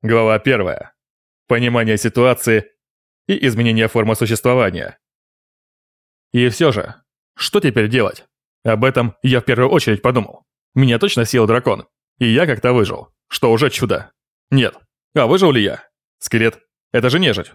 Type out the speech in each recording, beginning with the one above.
Глава 1. Понимание ситуации и изменение формы существования. И все же, что теперь делать? Об этом я в первую очередь подумал. Меня точно съел дракон, и я как-то выжил, что уже чудо. Нет, а выжил ли я? Скелет – это же нежить.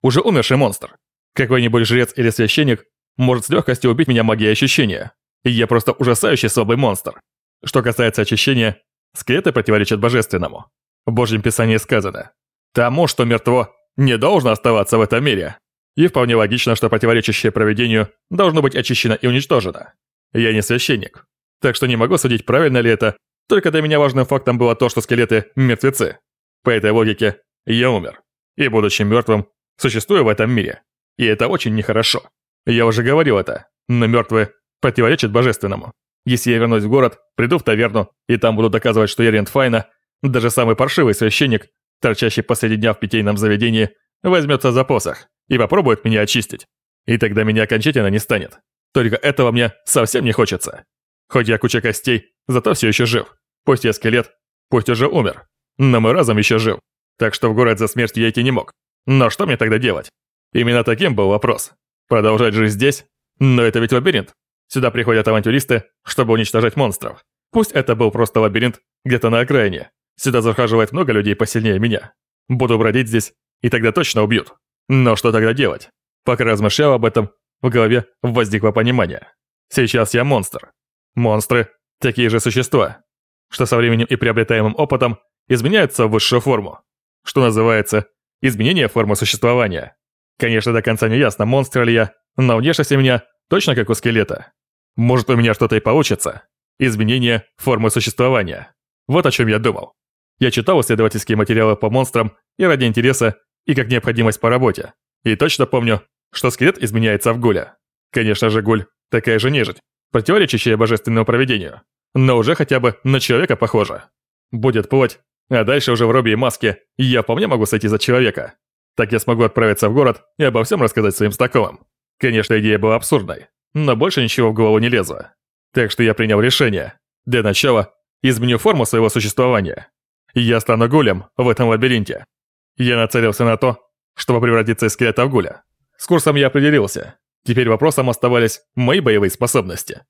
Уже умерший монстр. Какой-нибудь жрец или священник может с легкостью убить меня магией ощущения. И я просто ужасающий слабый монстр. Что касается очищения, скелеты противоречат божественному. В Божьем Писании сказано «Тому, что мертво, не должно оставаться в этом мире». И вполне логично, что противоречащее проведению должно быть очищено и уничтожено. Я не священник, так что не могу судить, правильно ли это, только для меня важным фактом было то, что скелеты – мертвецы. По этой логике, я умер. И, будучи мертвым, существую в этом мире. И это очень нехорошо. Я уже говорил это, но мертвые противоречат божественному. Если я вернусь в город, приду в таверну, и там буду доказывать, что я Рент Файна, даже самый паршивый священник, торчащий посреди дня в питейном заведении, возьмется за посох и попробует меня очистить. И тогда меня окончательно не станет. Только этого мне совсем не хочется. Хоть я куча костей, зато все еще жив. Пусть я скелет, пусть уже умер. Но мой разум еще жив. Так что в город за смертью я идти не мог. Но что мне тогда делать? Именно таким был вопрос. Продолжать жить здесь? Но это ведь лабиринт. Сюда приходят авантюристы, чтобы уничтожать монстров. Пусть это был просто лабиринт где-то на окраине. Сюда захаживает много людей посильнее меня. Буду бродить здесь, и тогда точно убьют. Но что тогда делать? Пока размышлял об этом, в голове возникло понимание. Сейчас я монстр. Монстры – такие же существа, что со временем и приобретаемым опытом изменяются в высшую форму, что называется изменение формы существования. Конечно, до конца не ясно, монстр ли я, но внешность у меня точно как у скелета. Может, у меня что-то и получится. Изменение формы существования. Вот о чем я думал. Я читал исследовательские материалы по монстрам и ради интереса, и как необходимость по работе. И точно помню, что скелет изменяется в гуля. Конечно же, гуль – такая же нежить, противоречащая божественному проведению, но уже хотя бы на человека похожа. Будет плоть, а дальше уже в робе и маске я вполне могу сойти за человека. Так я смогу отправиться в город и обо всем рассказать своим знакомым. Конечно, идея была абсурдной, но больше ничего в голову не лезло. Так что я принял решение. Для начала изменю форму своего существования. Я стану гулем в этом лабиринте. Я нацелился на то, чтобы превратиться из скелета в гуля. С курсом я определился. Теперь вопросом оставались мои боевые способности.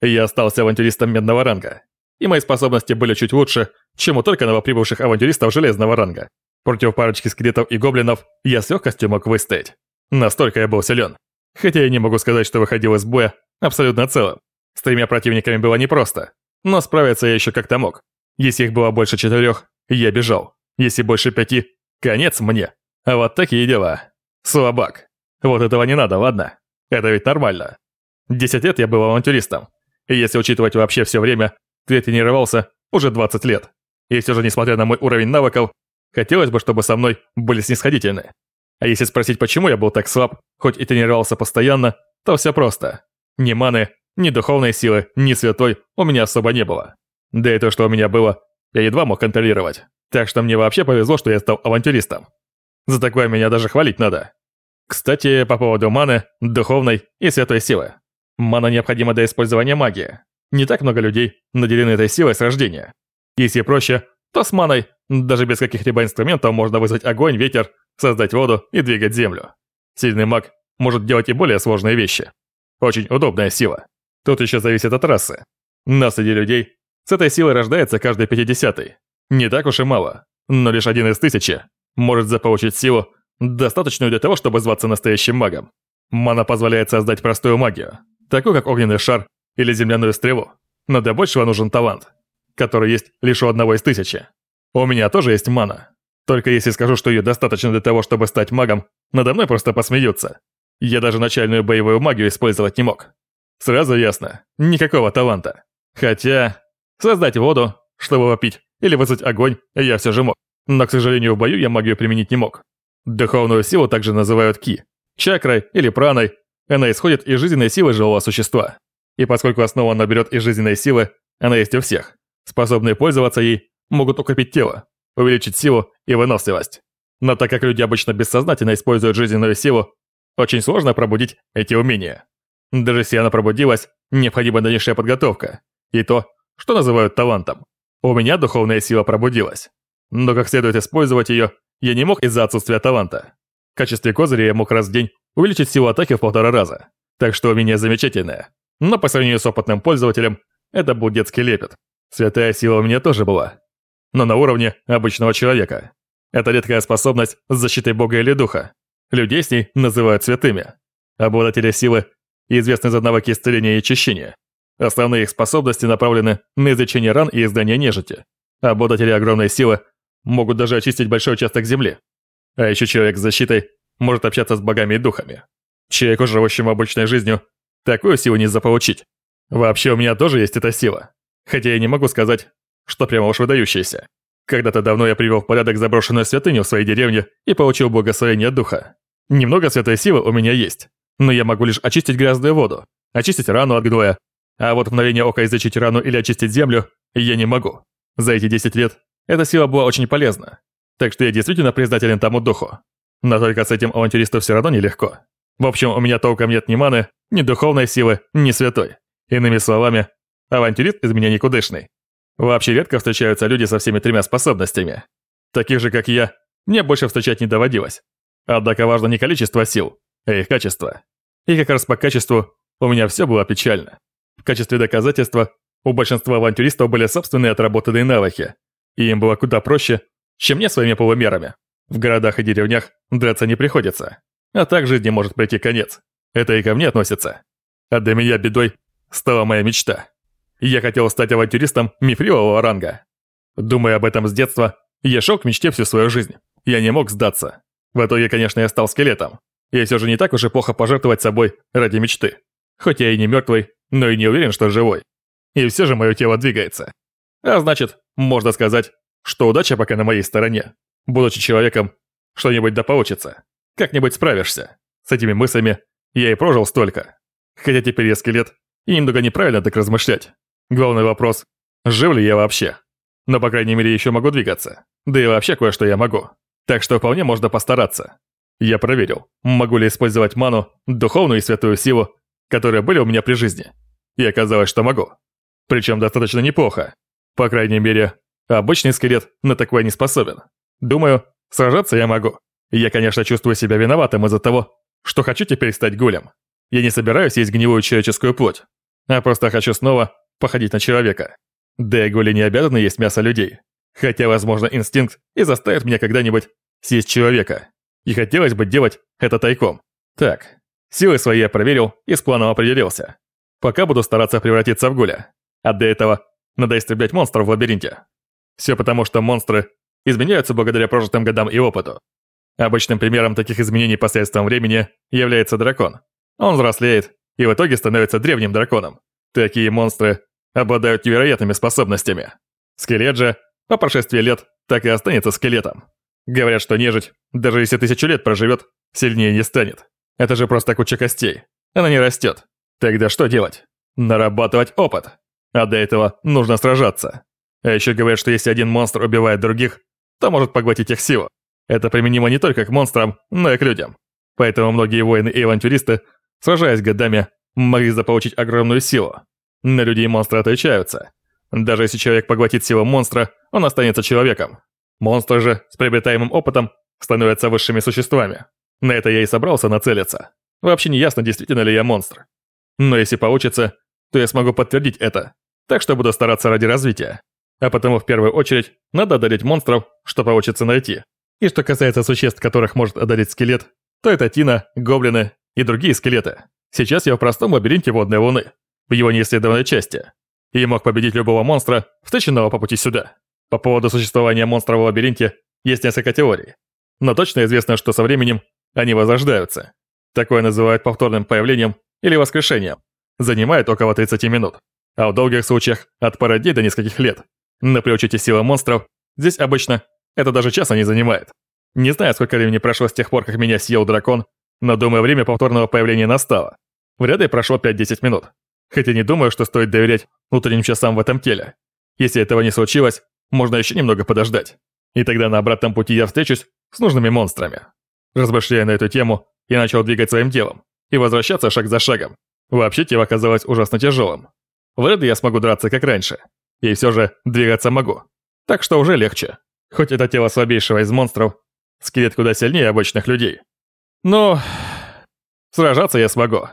Я остался авантюристом медного ранга, и мои способности были чуть лучше, чем у только новоприбывших авантюристов железного ранга. Против парочки скелетов и гоблинов я с легкостью мог выстоять. Настолько я был силен. Хотя я не могу сказать, что выходил из боя абсолютно целым. С тремя противниками было непросто, но справиться я еще как-то мог. Если их было больше четырех, я бежал. Если больше пяти, конец мне. А вот такие дела. Слабак. Вот этого не надо, ладно? Это ведь нормально. Десять лет я был авантюристом. И если учитывать вообще все время, я тренировался уже 20 лет. И все же, несмотря на мой уровень навыков, хотелось бы, чтобы со мной были снисходительны. А если спросить, почему я был так слаб, хоть и тренировался постоянно, то все просто. Ни маны, ни духовной силы, ни святой у меня особо не было. Да и то, что у меня было, я едва мог контролировать. Так что мне вообще повезло, что я стал авантюристом. За такое меня даже хвалить надо. Кстати, по поводу маны, духовной и святой силы. Мана необходима для использования магии. Не так много людей наделены этой силой с рождения. Если проще, то с маной, даже без каких-либо инструментов, можно вызвать огонь, ветер, создать воду и двигать землю. Сильный маг может делать и более сложные вещи. Очень удобная сила. Тут еще зависит от расы. На среди людей с этой силой рождается каждый пятидесятый. Не так уж и мало, но лишь один из тысячи может заполучить силу, достаточную для того, чтобы зваться настоящим магом. Мана позволяет создать простую магию, такую как огненный шар или земляную стрелу, но для большего нужен талант, который есть лишь у одного из тысячи. У меня тоже есть мана, только если скажу, что ее достаточно для того, чтобы стать магом, надо мной просто посмеются. Я даже начальную боевую магию использовать не мог. Сразу ясно, никакого таланта. Хотя, создать воду, чтобы вопить, или вызвать огонь, я все же мог. Но, к сожалению, в бою я магию применить не мог. Духовную силу также называют ки, чакрой или праной. Она исходит из жизненной силы живого существа. И поскольку основу она берет из жизненной силы, она есть у всех. Способные пользоваться ей могут укрепить тело, увеличить силу и выносливость. Но так как люди обычно бессознательно используют жизненную силу, очень сложно пробудить эти умения. Даже если она пробудилась, необходима дальнейшая подготовка. И то, что называют талантом. У меня духовная сила пробудилась. Но как следует использовать ее, я не мог из-за отсутствия таланта. В качестве козыря я мог раз в день увеличить силу атаки в полтора раза. Так что умение замечательное. Но по сравнению с опытным пользователем, это был детский лепет. Святая сила у меня тоже была. Но на уровне обычного человека. Это редкая способность с защитой бога или духа. Людей с ней называют святыми. Обладатели силы известны за навыки исцеления и очищения. Основные их способности направлены на излечение ран и издание нежити. Обладатели огромной силы могут даже очистить большой участок земли. А еще человек с защитой может общаться с богами и духами. Человеку, живущему обычной жизнью, такую силу не заполучить. Вообще у меня тоже есть эта сила. Хотя я не могу сказать, что прямо уж выдающаяся. Когда-то давно я привел в порядок заброшенную святыню в своей деревне и получил благословение духа. Немного святой силы у меня есть, но я могу лишь очистить грязную воду, очистить рану от гноя, а вот мгновение ока излечить рану или очистить землю я не могу. За эти 10 лет эта сила была очень полезна, так что я действительно признателен тому духу. Но только с этим авантюристу все равно нелегко. В общем, у меня толком нет ни маны, ни духовной силы, ни святой. Иными словами, авантюрист из меня никудышный. Вообще редко встречаются люди со всеми тремя способностями. Таких же, как я, мне больше встречать не доводилось. Однако важно не количество сил, а их качество. И как раз по качеству у меня все было печально. В качестве доказательства у большинства авантюристов были собственные отработанные навыки, и им было куда проще, чем мне своими полумерами. В городах и деревнях драться не приходится, а так жизни может прийти конец. Это и ко мне относится. А для меня бедой стала моя мечта. Я хотел стать авантюристом мифрилового ранга. Думая об этом с детства, я шел к мечте всю свою жизнь. Я не мог сдаться. В итоге, конечно, я стал скелетом. И все же не так уж и плохо пожертвовать собой ради мечты. Хоть я и не мертвый, но и не уверен, что живой. И все же мое тело двигается. А значит, можно сказать, что удача пока на моей стороне. Будучи человеком, что-нибудь да получится. Как-нибудь справишься. С этими мыслями я и прожил столько. Хотя теперь я скелет, и немного неправильно так размышлять. Главный вопрос – жив ли я вообще? Но, по крайней мере, еще могу двигаться. Да и вообще кое-что я могу. Так что вполне можно постараться. Я проверил, могу ли использовать ману, духовную и святую силу, которые были у меня при жизни. И оказалось, что могу. Причем достаточно неплохо. По крайней мере, обычный скелет на такое не способен. Думаю, сражаться я могу. Я, конечно, чувствую себя виноватым из-за того, что хочу теперь стать гулем. Я не собираюсь есть гнилую человеческую плоть, а просто хочу снова походить на человека. Да и гули не обязаны есть мясо людей. Хотя, возможно, инстинкт и заставит меня когда-нибудь съесть человека. И хотелось бы делать это тайком. Так, силы свои я проверил и с планом определился. Пока буду стараться превратиться в гуля. А до этого надо истреблять монстров в лабиринте. Все потому, что монстры изменяются благодаря прожитым годам и опыту. Обычным примером таких изменений посредством времени является дракон. Он взрослеет и в итоге становится древним драконом. Такие монстры обладают невероятными способностями. Скелет же, по прошествии лет, так и останется скелетом. Говорят, что нежить, даже если тысячу лет проживет, сильнее не станет. Это же просто куча костей. Она не растет. Тогда что делать? Нарабатывать опыт. А до этого нужно сражаться. А еще говорят, что если один монстр убивает других, то может поглотить их силу. Это применимо не только к монстрам, но и к людям. Поэтому многие воины и авантюристы, сражаясь годами, могли заполучить огромную силу. Люди и монстры отличаются. Даже если человек поглотит силу монстра, он останется человеком. Монстры же с приобретаемым опытом становятся высшими существами. На это я и собрался нацелиться. Вообще не ясно, действительно ли я монстр. Но если получится, то я смогу подтвердить это. Так что буду стараться ради развития. А потому в первую очередь надо одолеть монстров, что получится найти. И что касается существ, которых может одолеть скелет, то это Тина, гоблины и другие скелеты. Сейчас я в простом лабиринте водной луны, в его неисследованной части. И мог победить любого монстра, встреченного по пути сюда. По поводу существования монстров в лабиринте есть несколько теорий. Но точно известно, что со временем они возрождаются. Такое называют повторным появлением или воскрешением. Занимает около 30 минут. А в долгих случаях от пары дней до нескольких лет. Но при учете силы монстров, здесь обычно это даже часа не занимает. Не знаю, сколько времени прошло с тех пор, как меня съел дракон, но думаю, время повторного появления настало. Вряд ли прошло 5-10 минут. Хотя не думаю, что стоит доверять внутренним часам в этом теле. Если этого не случилось, можно еще немного подождать. И тогда на обратном пути я встречусь с нужными монстрами. Размышляя на эту тему, я начал двигать своим телом и возвращаться шаг за шагом. Вообще тело оказалось ужасно тяжелым. Вряд ли я смогу драться как раньше. И все же двигаться могу. Так что уже легче. Хоть это тело слабейшего из монстров, скелет куда сильнее обычных людей. Но сражаться я смогу.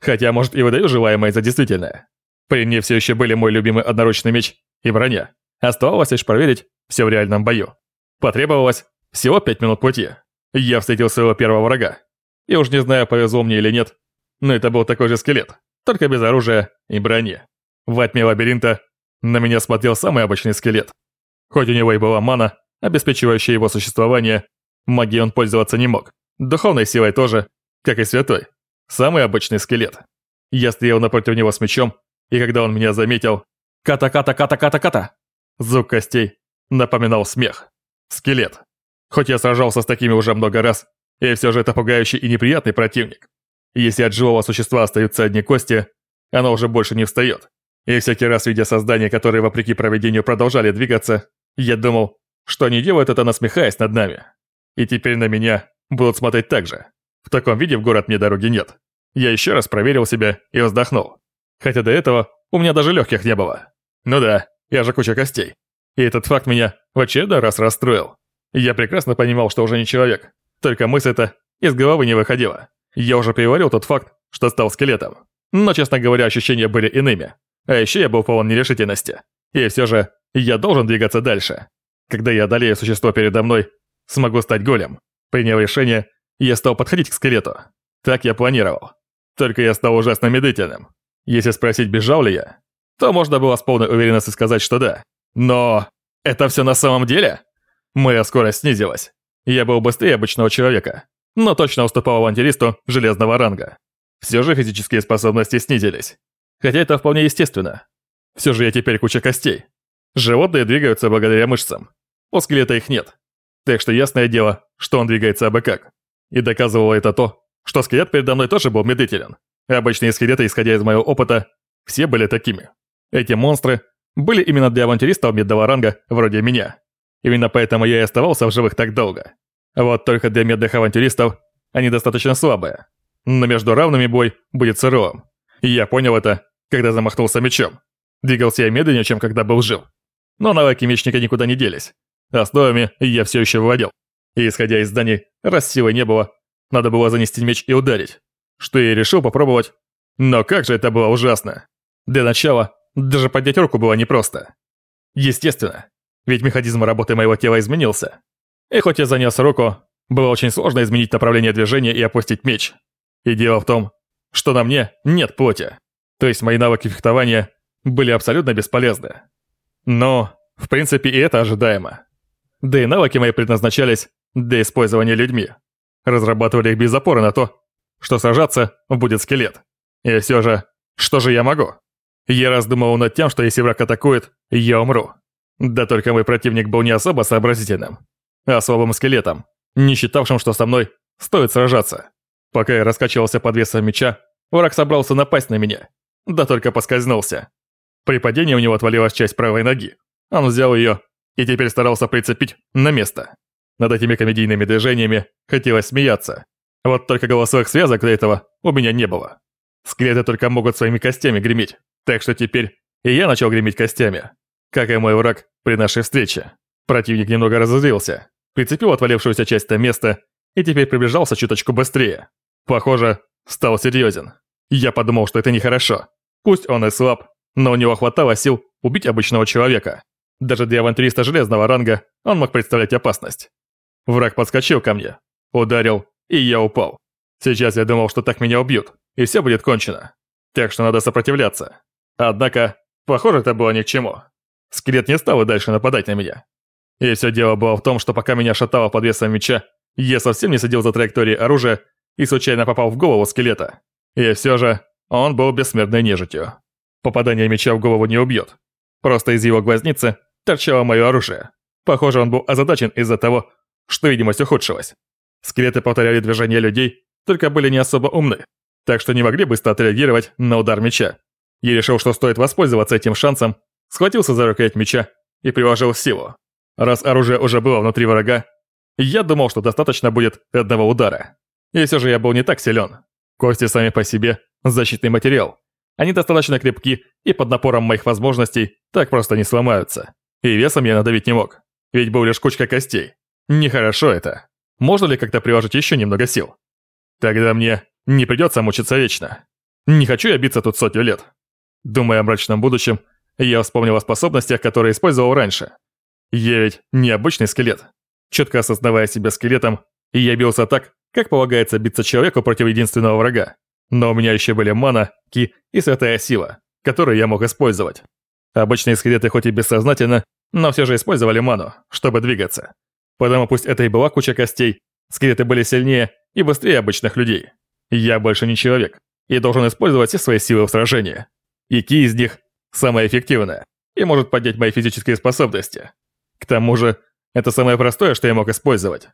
Хотя, может, и выдаю желаемое за действительное. При мне все еще были мой любимый одноручный меч и броня. Оставалось лишь проверить все в реальном бою. Потребовалось всего пять минут пути. Я встретил своего первого врага. И уж не знаю, повезло мне или нет, но это был такой же скелет, только без оружия и брони. В тьме лабиринта на меня смотрел самый обычный скелет. Хоть у него и была мана, обеспечивающая его существование, магией он пользоваться не мог. Духовной силой тоже, как и святой. Самый обычный скелет. Я стоял напротив него с мечом, и когда он меня заметил... Ката-ката-ката-ката-ката! Звук костей напоминал смех. Скелет. Хоть я сражался с такими уже много раз, и все же это пугающий и неприятный противник. Если от живого существа остаются одни кости, оно уже больше не встает. И всякий раз, видя создания, которые вопреки проведению продолжали двигаться, я думал, что они делают это насмехаясь над нами. И теперь на меня будут смотреть так же. В таком виде в город мне дороги нет. Я еще раз проверил себя и вздохнул. Хотя до этого у меня даже легких не было. Ну да, я же куча костей. И этот факт меня в очередной раз расстроил. Я прекрасно понимал, что уже не человек. Только мысль-то из головы не выходила. Я уже переварил тот факт, что стал скелетом. Но, честно говоря, ощущения были иными. А еще я был полон нерешительности. И все же, я должен двигаться дальше. Когда я одолею существо передо мной, смогу стать голем. Приняв решение, я стал подходить к скелету. Так я планировал. Только я стал ужасно медлительным. Если спросить, бежал ли я, то можно было с полной уверенностью сказать, что да. Но это все на самом деле? Моя скорость снизилась. Я был быстрее обычного человека, но точно уступал авантюристу железного ранга. Все же физические способности снизились. Хотя это вполне естественно. Все же я теперь куча костей. Животные двигаются благодаря мышцам. У скелета их нет. Так что ясное дело, что он двигается абы как. И доказывало это то, что скелет передо мной тоже был медлителен. Обычные скелеты, исходя из моего опыта, все были такими. Эти монстры были именно для авантюристов медного ранга вроде меня. Именно поэтому я и оставался в живых так долго. Вот только для медных авантюристов они достаточно слабые. Но между равными бой будет сырым. И я понял это, когда замахнулся мечом. Двигался я медленнее, чем когда был жив. Но навыки мечника никуда не делись. Основами я все еще выводил. И исходя из зданий, раз силы не было, надо было занести меч и ударить. Что я и решил попробовать. Но как же это было ужасно. Для начала, даже поднять руку было непросто. Естественно, ведь механизм работы моего тела изменился. И хоть я занес руку, было очень сложно изменить направление движения и опустить меч. И дело в том, что на мне нет плоти. То есть мои навыки фехтования были абсолютно бесполезны. Но, в принципе, и это ожидаемо. Да и навыки мои предназначались для использования людьми. Разрабатывали их без опоры на то, что сражаться будет скелет. И все же, что же я могу? Я раздумывал над тем, что если враг атакует, я умру. Да только мой противник был не особо сообразительным, а слабым скелетом, не считавшим, что со мной стоит сражаться. Пока я раскачивался под весом меча, враг собрался напасть на меня, да только поскользнулся. При падении у него отвалилась часть правой ноги. Он взял ее и теперь старался прицепить на место. Над этими комедийными движениями хотелось смеяться. Вот только голосовых связок для этого у меня не было. Скелеты только могут своими костями греметь, так что теперь и я начал греметь костями как и мой враг при нашей встрече. Противник немного разозлился, прицепил отвалившуюся часть на место и теперь приближался чуточку быстрее. Похоже, стал серьезен. Я подумал, что это нехорошо. Пусть он и слаб, но у него хватало сил убить обычного человека. Даже для авантюриста железного ранга он мог представлять опасность. Враг подскочил ко мне, ударил, и я упал. Сейчас я думал, что так меня убьют, и все будет кончено. Так что надо сопротивляться. Однако, похоже, это было ни к чему. Скелет не стал и дальше нападать на меня. И все дело было в том, что пока меня шатало под весом меча, я совсем не следил за траекторией оружия и случайно попал в голову скелета. И все же, он был бессмертной нежитью. Попадание меча в голову не убьет. Просто из его глазницы торчало мое оружие. Похоже, он был озадачен из-за того, что видимость ухудшилась. Скелеты повторяли движения людей, только были не особо умны, так что не могли быстро отреагировать на удар меча. Я решил, что стоит воспользоваться этим шансом схватился за рукоять меча и приложил силу. Раз оружие уже было внутри врага, я думал, что достаточно будет одного удара. И все же я был не так силен. Кости сами по себе – защитный материал. Они достаточно крепки и под напором моих возможностей так просто не сломаются. И весом я надавить не мог. ведь был лишь кучка костей. Нехорошо это. Можно ли как-то приложить еще немного сил? Тогда мне не придется мучиться вечно. Не хочу я биться тут сотню лет. Думая о мрачном будущем, я вспомнил о способностях, которые использовал раньше. Я ведь не обычный скелет. Четко осознавая себя скелетом, я бился так, как полагается биться человеку против единственного врага. Но у меня еще были мана, ки и святая сила, которые я мог использовать. Обычные скелеты хоть и бессознательно, но все же использовали ману, чтобы двигаться. Потому пусть это и была куча костей, скелеты были сильнее и быстрее обычных людей. Я больше не человек и должен использовать все свои силы в сражении. И ки из них самая эффективная и может поднять мои физические способности. К тому же, это самое простое, что я мог использовать.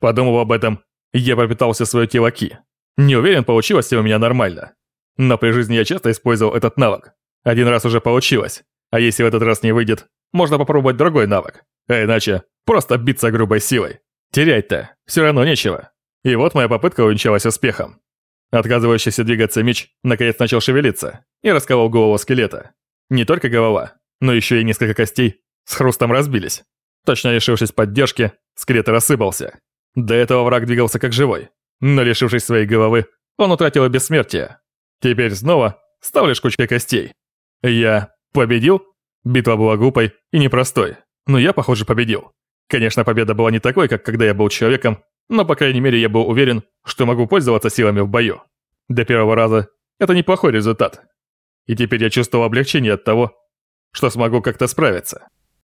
Подумав об этом, я пропитался свое тело ки. Не уверен, получилось ли у меня нормально. Но при жизни я часто использовал этот навык. Один раз уже получилось. А если в этот раз не выйдет, можно попробовать другой навык. А иначе просто биться грубой силой. Терять-то все равно нечего. И вот моя попытка увенчалась успехом. Отказывающийся двигаться меч наконец начал шевелиться и расколол голову скелета. Не только голова, но еще и несколько костей с хрустом разбились. Точно лишившись поддержки, скелет рассыпался. До этого враг двигался как живой, но лишившись своей головы, он утратил бессмертие. Теперь снова стал лишь кучкой костей. Я победил? Битва была глупой и непростой, но я, похоже, победил. Конечно, победа была не такой, как когда я был человеком, но, по крайней мере, я был уверен, что могу пользоваться силами в бою. До первого раза это неплохой результат. И теперь я чувствовал облегчение от того, что смогу как-то справиться.